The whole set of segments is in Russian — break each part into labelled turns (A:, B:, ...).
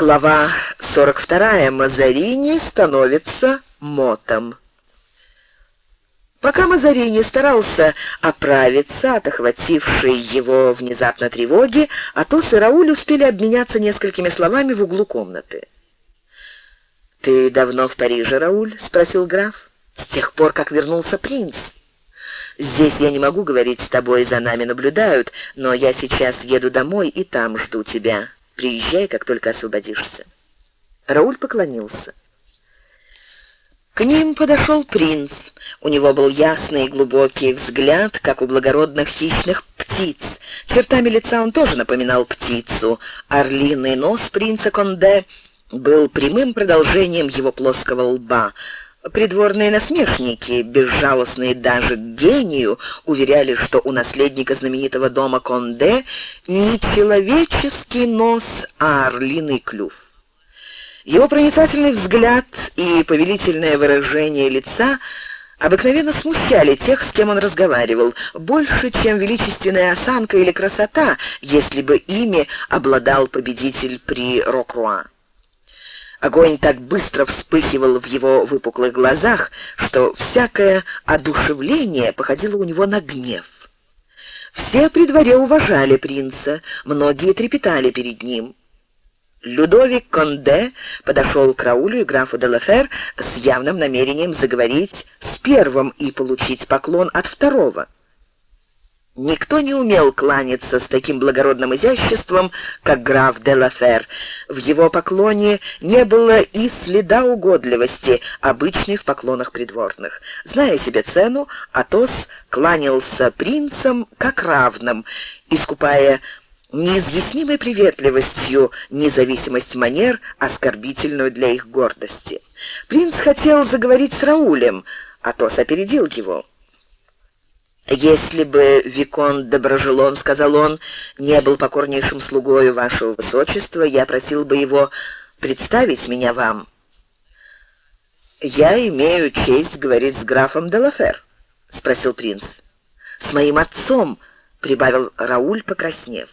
A: Глава 42. Мазарини становится мотом. Пока Мазарини старался оправиться от охватившей его внезапно тревоги, Атос и Рауль успели обменяться несколькими словами в углу комнаты. «Ты давно в Париже, Рауль?» — спросил граф. «С тех пор, как вернулся принц». «Здесь я не могу говорить с тобой, за нами наблюдают, но я сейчас еду домой и там жду тебя». Приезжай, как только освободишься». Рауль поклонился. К ним подошел принц. У него был ясный и глубокий взгляд, как у благородных хищных птиц. Чертами лица он тоже напоминал птицу. Орлиный нос принца Конде был прямым продолжением его плоского лба. Придворные насмешники, безжалостные даже к гению, уверяли, что у наследника знаменитого дома Конде не человеческий нос, а орлиный клюв. Его проницательный взгляд и повелительное выражение лица обыкновенно смущали тех, с кем он разговаривал, больше, чем величественная осанка или красота, если бы ими обладал победитель при Рокруа. Огонь так быстро вспыхивал в его выпуклых глазах, что всякое одушевление походило у него на гнев. Все при дворе уважали принца, многие трепетали перед ним. Людовик Конде подошел к Раулю и графу де Лафер с явным намерением заговорить с первым и получить поклон от второго. Никто не умел кланяться с таким благородным изяществом, как граф де Лафер. В его поклоне не было и следа угодливости, обычной в поклонах придворных. Зная себе цену, Атос кланялся принцам как равным, искупая неизъяснимой приветливостью независимость манер, оскорбительную для их гордости. Принц хотел заговорить с Раулем, Атос опередил его. «Если бы Викон Доброжелон, — сказал он, — не был покорнейшим слугою вашего высочества, я просил бы его представить меня вам». «Я имею честь говорить с графом Делафер», — спросил принц. «С моим отцом», — прибавил Рауль, покраснев.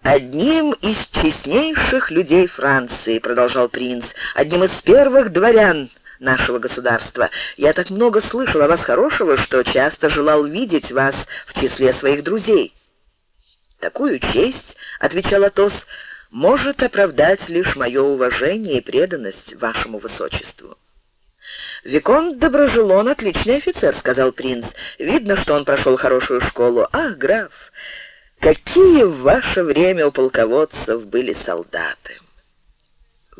A: «Одним из честнейших людей Франции», — продолжал принц, — «одним из первых дворян нашего государства. Я так много слышал о вас хорошего, что часто желал видеть вас в числе своих друзей». «Такую честь», — отвечал Атос, — «может оправдать лишь мое уважение и преданность вашему высочеству». «Виконт Доброжелон — отличный офицер», — сказал принц. «Видно, что он прошел хорошую школу. Ах, граф, какие в ваше время у полководцев были солдаты!»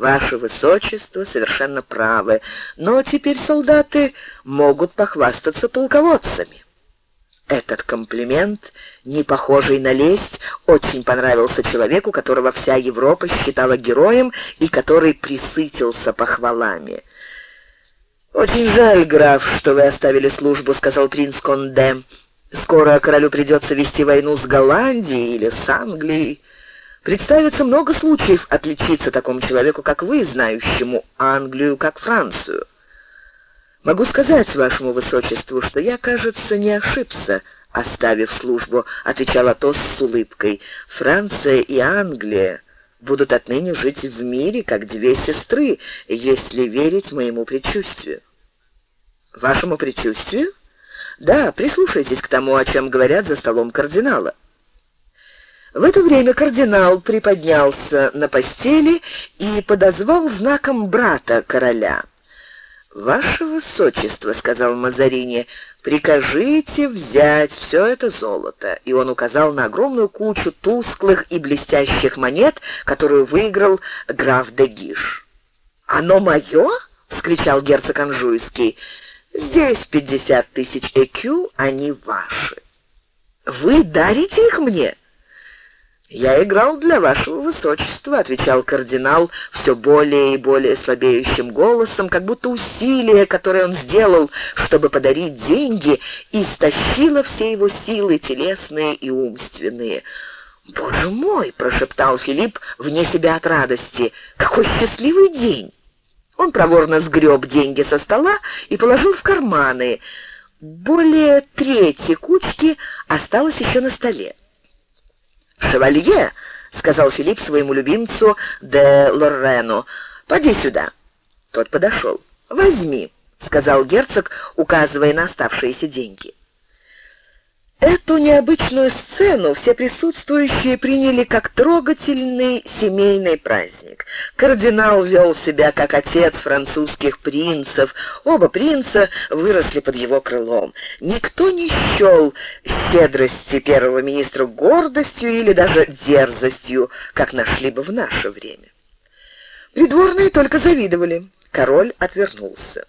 A: Ваше Высочество совершенно правы, но теперь солдаты могут похвастаться полководцами. Этот комплимент, не похожий на лесть, очень понравился человеку, которого вся Европа считала героем и который присытился похвалами. «Очень жаль, граф, что вы оставили службу», — сказал принц Конде. «Скоро королю придется вести войну с Голландией или с Англией». Представится много случаев отличиться такому человеку, как вы, знающему Англию как Францию. Могу сказать вашему высочеству, что я, кажется, не ошибся, оставив службу, отвечал Атос с улыбкой. Франция и Англия будут отныне жить в мире, как две сестры, если верить моему предчувствию. Вашему предчувствию? Да, прислушайтесь к тому, о чем говорят за столом кардинала. В это время кардинал приподнялся на постели и подозвал знаком брата короля. «Ваше высочество», — сказал Мазарини, — «прикажите взять все это золото». И он указал на огромную кучу тусклых и блестящих монет, которую выиграл граф де Гиш. «Оно мое?» — вскричал герцог Анжуйский. «Здесь пятьдесят тысяч ЭКЮ, они ваши». «Вы дарите их мне?» «Я играл для вашего высочества», — отвечал кардинал все более и более слабеющим голосом, как будто усилие, которое он сделал, чтобы подарить деньги, истощило все его силы телесные и умственные. «Боже мой!» — прошептал Филипп вне себя от радости. «Какой счастливый день!» Он проворно сгреб деньги со стола и положил в карманы. Более трети кучки осталось еще на столе. «Шевалье!» — сказал Филипп своему любимцу де Лоррену. «Поди сюда». Тот подошел. «Возьми», — сказал герцог, указывая на оставшиеся деньги. Эту необычную сцену все присутствующие приняли как трогательный семейный праздник. Кардинал вел себя как отец французских принцев. Оба принца выросли под его крылом. Никто не счел щедрости первого министра гордостью или даже дерзостью, как нашли бы в наше время. Придворные только завидовали. Король отвернулся.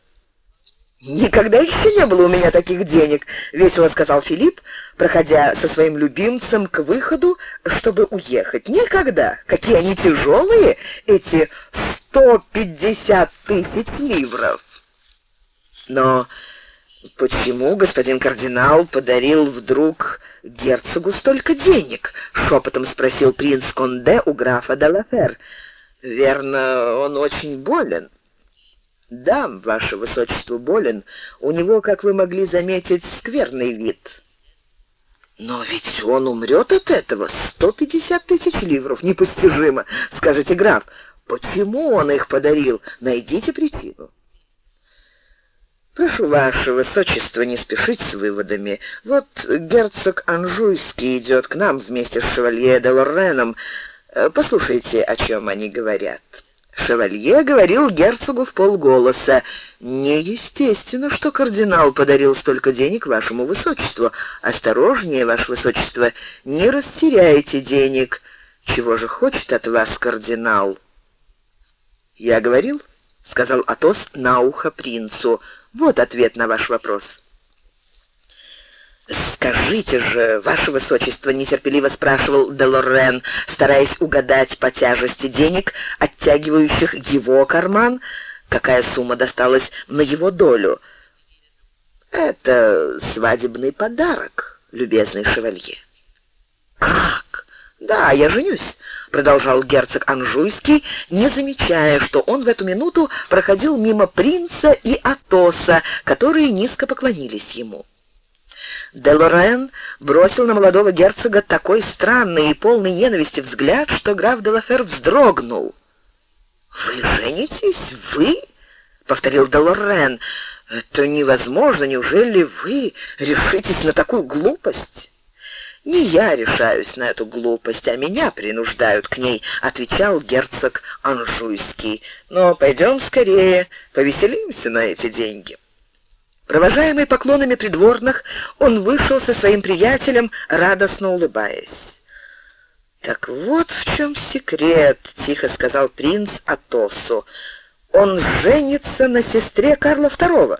A: «Никогда еще не было у меня таких денег», — весело сказал Филипп, проходя со своим любимцем к выходу, чтобы уехать. «Никогда! Какие они тяжелые, эти сто пятьдесят тысяч ливров!» «Но почему господин кардинал подарил вдруг герцогу столько денег?» — шепотом спросил принц Конде у графа Далафер. «Верно, он очень болен». «Да, ваше высочество болен. У него, как вы могли заметить, скверный вид». «Но ведь он умрет от этого. Сто пятьдесят тысяч ливров. Непостижимо. Скажите, граф, почему он их подарил? Найдите причину». «Прошу, ваше высочество, не спешить с выводами. Вот герцог Анжуйский идет к нам вместе с шевалье де Лорреном. Послушайте, о чем они говорят». Шевалье говорил герцогу в полголоса. «Неестественно, что кардинал подарил столько денег вашему высочеству. Осторожнее, ваше высочество, не растеряйте денег. Чего же хочет от вас кардинал?» «Я говорил?» — сказал Атос на ухо принцу. «Вот ответ на ваш вопрос». «Скажите же, ваше высочество», — нетерпеливо спрашивал Делорен, стараясь угадать по тяжести денег, оттягивающих его карман, какая сумма досталась на его долю. «Это свадебный подарок, любезный шевалье». «Как? Да, я женюсь», — продолжал герцог Анжуйский, не замечая, что он в эту минуту проходил мимо принца и Атоса, которые низко поклонились ему. Де Лорен бросил на молодого герцога такой странный и полный ненависти взгляд, что граф де Лафер вздрогнул. «Вы женитесь? Вы?» — повторил де Лорен. «Это невозможно. Неужели вы решитесь на такую глупость?» «Не я решаюсь на эту глупость, а меня принуждают к ней», — отвечал герцог Анжуйский. «Но пойдем скорее, повеселимся на эти деньги». Провожаемый поклонами придворных, он вышел со своим приятелем, радостно улыбаясь. «Так вот в чем секрет», — тихо сказал принц Атосу. «Он женится на сестре Карла II».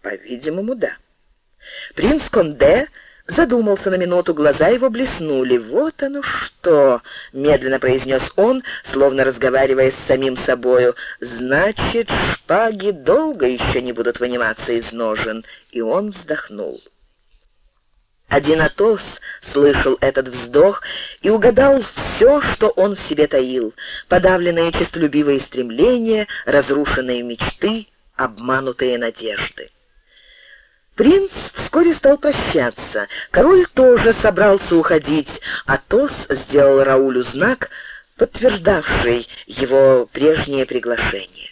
A: «По-видимому, да». Принц Конде задумался на минуту, глаза его блеснули. «Вот оно что!» — медленно произнес он, словно разговаривая с самим собою. «Значит, шпаги долго еще не будут выниматься из ножен». И он вздохнул. Один Атос слышал этот вздох и угадал все, что он в себе таил. Подавленные честолюбивые стремления, разрушенные мечты, обманутые надежды. Принц вскоре стал прощаться. Король тоже собрался уходить, а Тос сделал Раулю знак, подтверждавший его прежнее приглашение.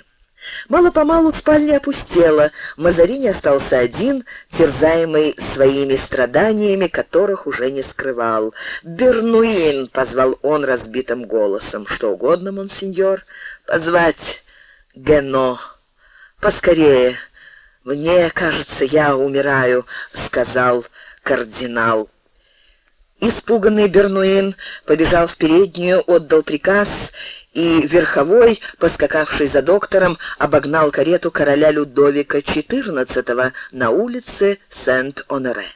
A: Мало-помалу спальня опустела, Мазарини остался один, терзаемый своими страданиями, которых уже не скрывал. «Бернуин!» — позвал он разбитым голосом. «Что угодно, монсеньор?» «Позвать Гено! Поскорее!» «Мне кажется, я умираю», — сказал кардинал. Испуганный Бернуин побежал в переднюю, отдал приказ, и верховой, поскакавший за доктором, обогнал карету короля Людовика XIV на улице Сент-Оноре.